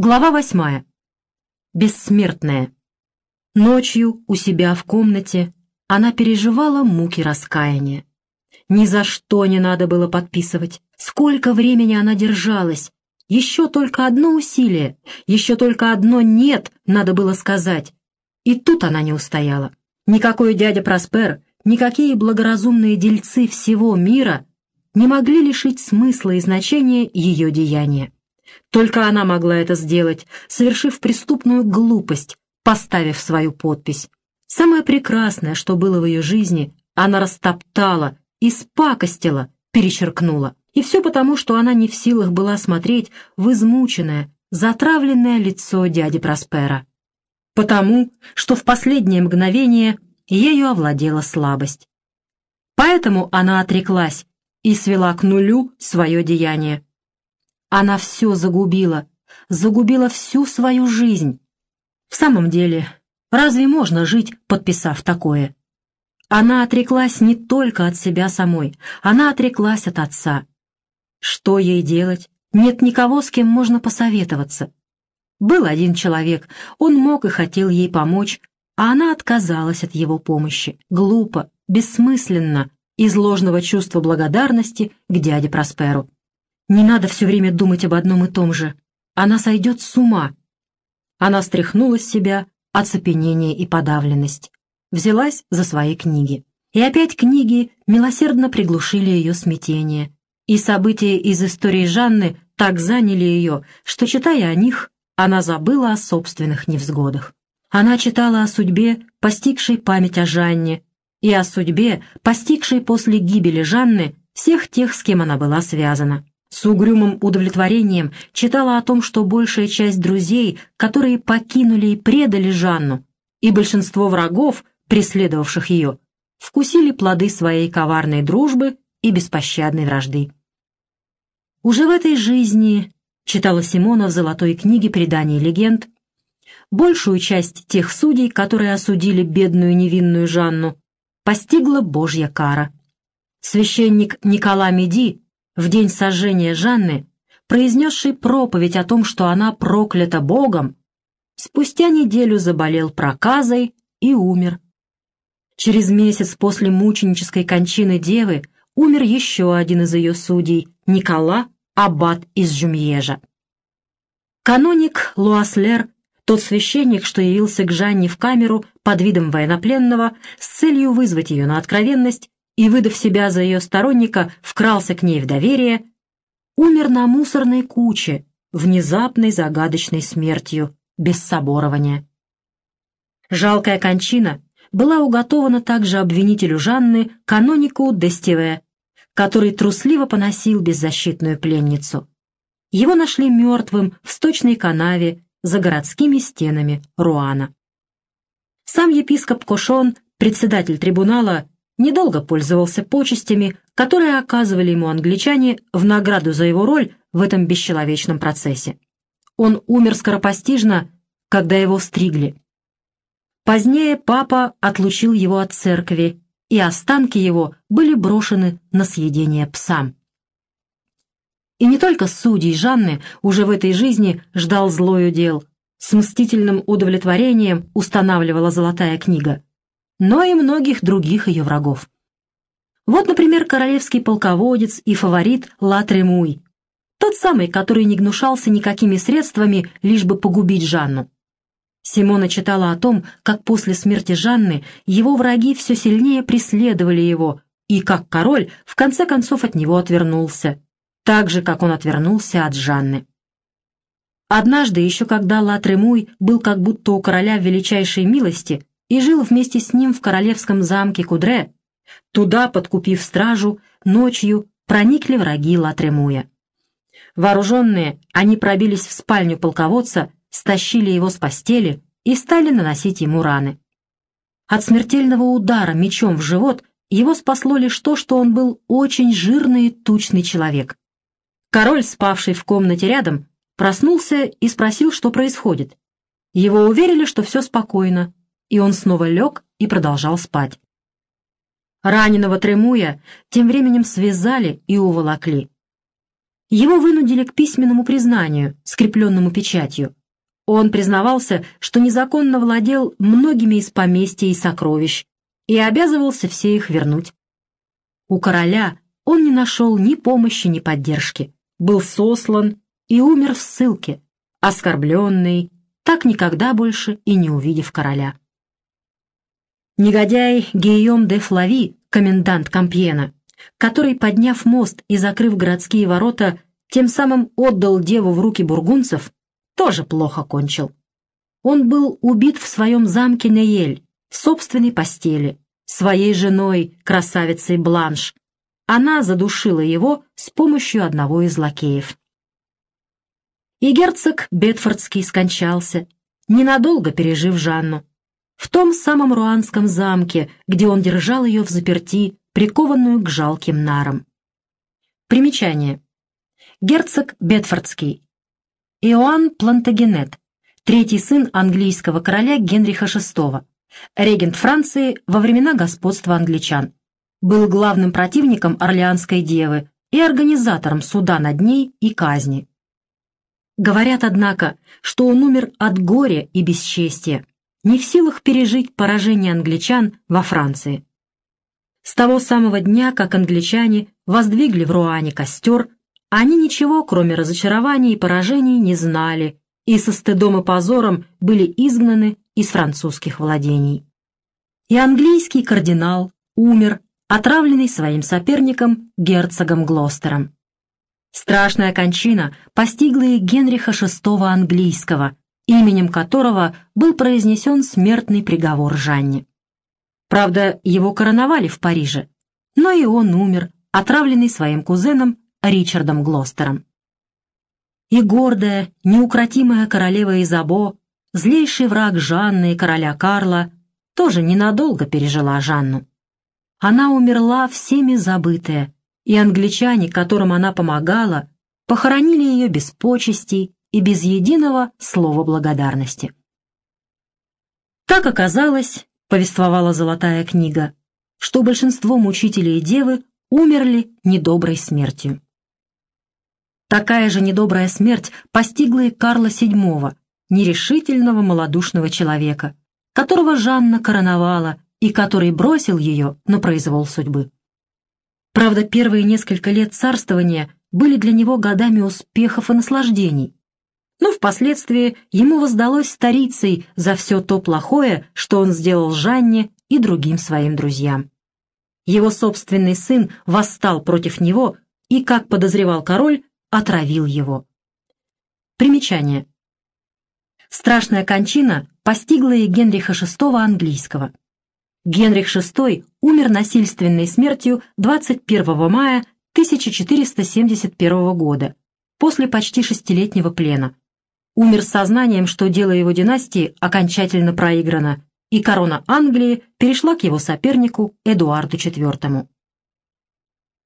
Глава восьмая. Бессмертная. Ночью у себя в комнате она переживала муки раскаяния. Ни за что не надо было подписывать. Сколько времени она держалась. Еще только одно усилие, еще только одно «нет» надо было сказать. И тут она не устояла. Никакой дядя Проспер, никакие благоразумные дельцы всего мира не могли лишить смысла и значения ее деяния. Только она могла это сделать, совершив преступную глупость, поставив свою подпись. Самое прекрасное, что было в ее жизни, она растоптала, испакостила, перечеркнула. И все потому, что она не в силах была смотреть в измученное, затравленное лицо дяди Проспера. Потому, что в последнее мгновение ею овладела слабость. Поэтому она отреклась и свела к нулю свое деяние. Она все загубила, загубила всю свою жизнь. В самом деле, разве можно жить, подписав такое? Она отреклась не только от себя самой, она отреклась от отца. Что ей делать? Нет никого, с кем можно посоветоваться. Был один человек, он мог и хотел ей помочь, а она отказалась от его помощи, глупо, бессмысленно, из ложного чувства благодарности к дяде Просперу. Не надо все время думать об одном и том же. Она сойдет с ума. Она стряхнула с себя оцепенение и подавленность. Взялась за свои книги. И опять книги милосердно приглушили ее смятение. И события из истории Жанны так заняли ее, что, читая о них, она забыла о собственных невзгодах. Она читала о судьбе, постигшей память о Жанне, и о судьбе, постигшей после гибели Жанны всех тех, с кем она была связана. С угрюмым удовлетворением читала о том, что большая часть друзей, которые покинули и предали Жанну, и большинство врагов, преследовавших ее, вкусили плоды своей коварной дружбы и беспощадной вражды. Уже в этой жизни, читала Симона в золотой книге преданий легенд, большую часть тех судей, которые осудили бедную невинную Жанну, постигла Божья кара. Священник Никола Меди в день сожжения Жанны, произнесший проповедь о том, что она проклята Богом, спустя неделю заболел проказой и умер. Через месяц после мученической кончины девы умер еще один из ее судей, Никола, аббат из Жюмьежа. Каноник Луаслер, тот священник, что явился к Жанне в камеру под видом военнопленного с целью вызвать ее на откровенность, и, выдав себя за ее сторонника, вкрался к ней в доверие, умер на мусорной куче, внезапной загадочной смертью, без соборования. Жалкая кончина была уготована также обвинителю Жанны, канонику Дестиве, который трусливо поносил беззащитную пленницу. Его нашли мертвым в сточной канаве за городскими стенами Руана. Сам епископ Кошон, председатель трибунала, недолго пользовался почестями, которые оказывали ему англичане в награду за его роль в этом бесчеловечном процессе. Он умер скоропостижно, когда его стригли. Позднее папа отлучил его от церкви, и останки его были брошены на съедение псам. И не только судей Жанны уже в этой жизни ждал злой удел, с мстительным удовлетворением устанавливала золотая книга – но и многих других ее врагов. Вот, например, королевский полководец и фаворит Ла Тремуй, тот самый, который не гнушался никакими средствами, лишь бы погубить Жанну. Симона читала о том, как после смерти Жанны его враги все сильнее преследовали его, и как король в конце концов от него отвернулся, так же, как он отвернулся от Жанны. Однажды, еще когда Ла Тремуй был как будто у короля величайшей милости, и жил вместе с ним в королевском замке Кудре. Туда, подкупив стражу, ночью проникли враги Латремуя. Вооруженные, они пробились в спальню полководца, стащили его с постели и стали наносить ему раны. От смертельного удара мечом в живот его спасло лишь то, что он был очень жирный и тучный человек. Король, спавший в комнате рядом, проснулся и спросил, что происходит. Его уверили, что все спокойно, и он снова лег и продолжал спать. Раненого Тремуя тем временем связали и уволокли. Его вынудили к письменному признанию, скрепленному печатью. Он признавался, что незаконно владел многими из поместья и сокровищ и обязывался все их вернуть. У короля он не нашел ни помощи, ни поддержки, был сослан и умер в ссылке, оскорбленный, так никогда больше и не увидев короля. Негодяй Гийом де Флави, комендант Кампьена, который, подняв мост и закрыв городские ворота, тем самым отдал деву в руки бургунцев, тоже плохо кончил. Он был убит в своем замке Неель, в собственной постели, своей женой, красавицей Бланш. Она задушила его с помощью одного из лакеев. И герцог Бетфордский скончался, ненадолго пережив Жанну. В том самом руанском замке, где он держал ее в заперти, прикованную к жалким нарам. Примечание. Герцог Бетфордский, Иоанн Плантагенет, третий сын английского короля Генриха VI, регент Франции во времена господства англичан, был главным противником Орлеанской девы и организатором суда над ней и казни. Говорят, однако, что он умер от горя и бесчестия, не в силах пережить поражение англичан во Франции. С того самого дня, как англичане воздвигли в Руане костер, они ничего, кроме разочарований и поражений, не знали и со стыдом и позором были изгнаны из французских владений. И английский кардинал умер, отравленный своим соперником герцогом Глостером. Страшная кончина постигла и Генриха VI английского, именем которого был произнесен смертный приговор Жанне. Правда, его короновали в Париже, но и он умер, отравленный своим кузеном Ричардом Глостером. И гордая, неукротимая королева Изабо, злейший враг Жанны и короля Карла, тоже ненадолго пережила Жанну. Она умерла всеми забытая, и англичане, которым она помогала, похоронили ее без почестей и без единого слова благодарности. Так оказалось, повествовала Золотая книга, что большинство мучителей девы умерли недоброй смертью. Такая же недобрая смерть постигла и Карла VII, нерешительного малодушного человека, которого Жанна короновала и который бросил ее на произвол судьбы. Правда, первые несколько лет царствования были для него годами успехов и наслаждений, но впоследствии ему воздалось старицей за все то плохое, что он сделал Жанне и другим своим друзьям. Его собственный сын восстал против него и, как подозревал король, отравил его. Примечание. Страшная кончина постигла и Генриха VI английского. Генрих VI умер насильственной смертью 21 мая 1471 года, после почти шестилетнего плена. Умер с сознанием, что дело его династии окончательно проиграно, и корона Англии перешла к его сопернику Эдуарду IV.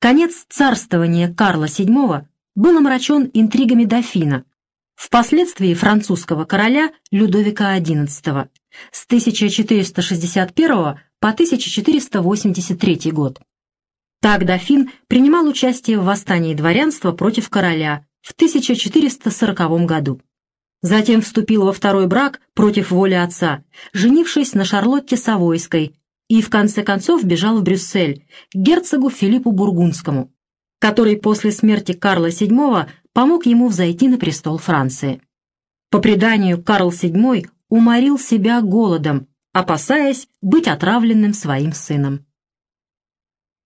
Конец царствования Карла VII был омрачен интригами дофина, впоследствии французского короля Людовика XI с 1461 по 1483 год. Так дофин принимал участие в восстании дворянства против короля в 1440 году. Затем вступил во второй брак против воли отца, женившись на Шарлотте Савойской, и в конце концов бежал в Брюссель к герцогу Филиппу Бургундскому, который после смерти Карла VII помог ему взойти на престол Франции. По преданию, Карл VII уморил себя голодом, опасаясь быть отравленным своим сыном.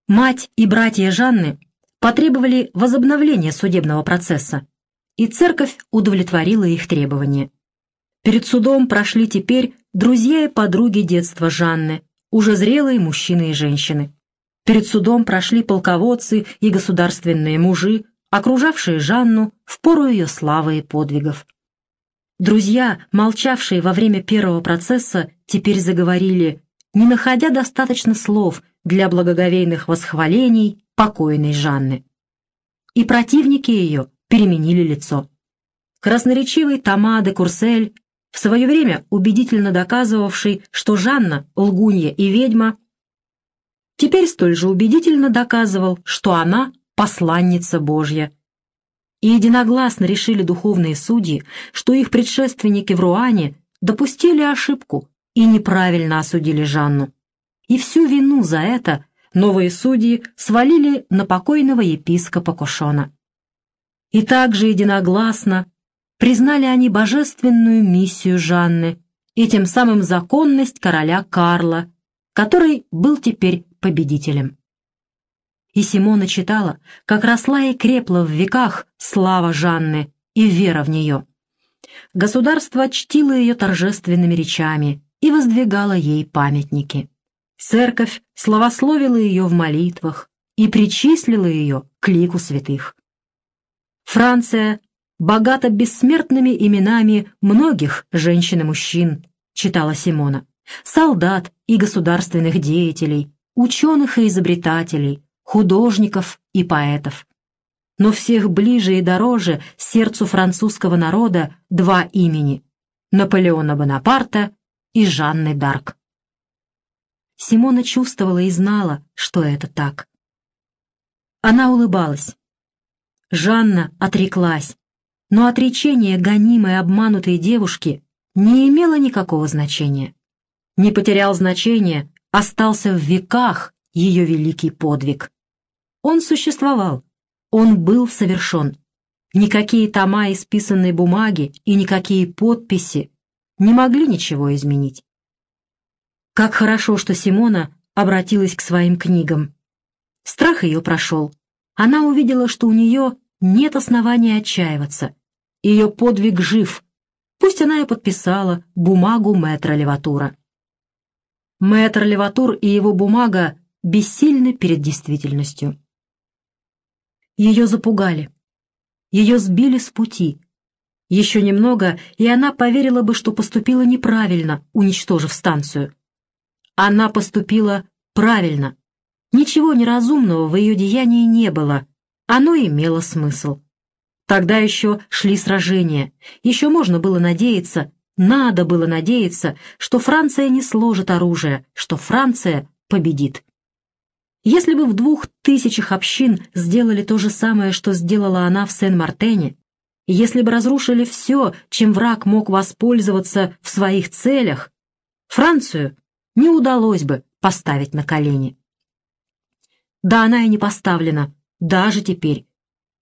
Мать и братья Жанны потребовали возобновления судебного процесса, и церковь удовлетворила их требования. Перед судом прошли теперь друзья и подруги детства Жанны, уже зрелые мужчины и женщины. Перед судом прошли полководцы и государственные мужи, окружавшие Жанну в пору ее славы и подвигов. Друзья, молчавшие во время первого процесса, теперь заговорили, не находя достаточно слов для благоговейных восхвалений покойной Жанны. И противники ее переменили лицо. Красноречивый Тома де Курсель, в свое время убедительно доказывавший, что Жанна, лгунья и ведьма, теперь столь же убедительно доказывал, что она посланница Божья. и единогласно решили духовные судьи, что их предшественники в Руане допустили ошибку и неправильно осудили Жанну. И всю вину за это новые судьи свалили на покойного епископа Кушона. И также единогласно признали они божественную миссию Жанны и тем самым законность короля Карла, который был теперь победителем. И Симона читала, как росла и крепла в веках слава Жанны и вера в нее. Государство чтило ее торжественными речами и воздвигало ей памятники. Церковь славословила ее в молитвах и причислила ее к лику святых. Франция богата бессмертными именами многих женщин и мужчин, читала Симона, солдат и государственных деятелей, ученых и изобретателей, художников и поэтов. Но всех ближе и дороже сердцу французского народа два имени — Наполеона Бонапарта и Жанны Дарк. Симона чувствовала и знала, что это так. Она улыбалась. Жанна отреклась, но отречение гонимой обманутой девушки не имело никакого значения. Не потерял значения, остался в веках ее великий подвиг. Он существовал, он был совершен. Никакие тома исписанной бумаги и никакие подписи не могли ничего изменить. Как хорошо, что Симона обратилась к своим книгам. Страх ее прошел. Она увидела, что у нее нет основания отчаиваться. Ее подвиг жив. Пусть она и подписала бумагу мэтра Леватура. Мэтр Леватур и его бумага бессильны перед действительностью. Ее запугали. Ее сбили с пути. Еще немного, и она поверила бы, что поступила неправильно, уничтожив станцию. Она поступила правильно. Ничего неразумного в ее деянии не было. Оно имело смысл. Тогда еще шли сражения. Еще можно было надеяться, надо было надеяться, что Франция не сложит оружие, что Франция победит. Если бы в двух тысячах общин сделали то же самое, что сделала она в Сен-Мартене, если бы разрушили все, чем враг мог воспользоваться в своих целях, Францию не удалось бы поставить на колени. Да она и не поставлена, даже теперь.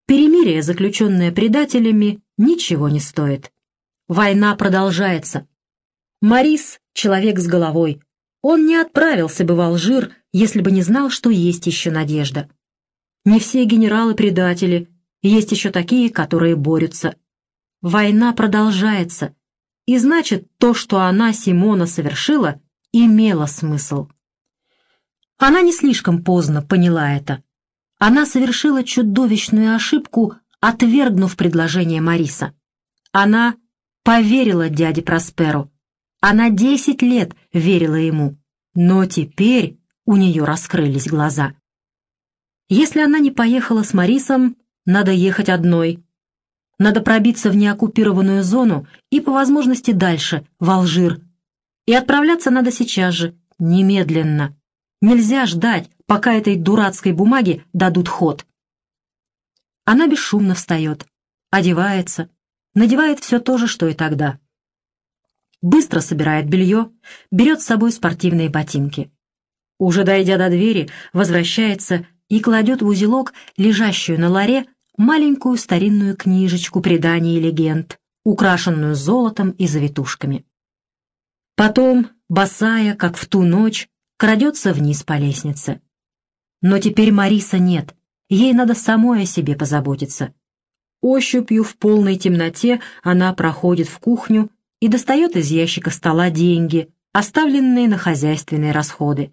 Перемирие, заключенное предателями, ничего не стоит. Война продолжается. Марис — человек с головой. Он не отправился бы в Алжир, если бы не знал, что есть еще надежда. Не все генералы предатели, есть еще такие, которые борются. Война продолжается, и значит, то, что она, Симона, совершила, имело смысл. Она не слишком поздно поняла это. Она совершила чудовищную ошибку, отвергнув предложение Мариса. Она поверила дяде Просперу. Она десять лет верила ему. Но теперь у нее раскрылись глаза. Если она не поехала с Марисом, надо ехать одной. Надо пробиться в неоккупированную зону и, по возможности, дальше, в Алжир, и отправляться надо сейчас же, немедленно. Нельзя ждать, пока этой дурацкой бумаге дадут ход. Она бесшумно встает, одевается, надевает все то же, что и тогда. Быстро собирает белье, берет с собой спортивные ботинки. Уже дойдя до двери, возвращается и кладет в узелок, лежащую на ларе, маленькую старинную книжечку преданий и легенд, украшенную золотом и завитушками. Потом, босая, как в ту ночь, крадется вниз по лестнице. Но теперь Мариса нет, ей надо самой о себе позаботиться. Ощупью в полной темноте она проходит в кухню и достает из ящика стола деньги, оставленные на хозяйственные расходы.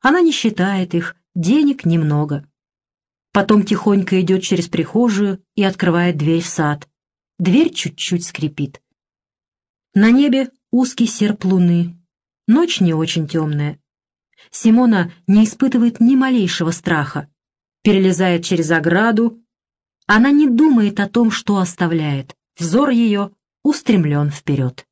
Она не считает их, денег немного. Потом тихонько идет через прихожую и открывает дверь в сад. Дверь чуть-чуть скрипит. На небе узкий серп луны. Ночь не очень темная. Симона не испытывает ни малейшего страха. Перелезает через ограду. Она не думает о том, что оставляет. Взор ее устремлен вперед.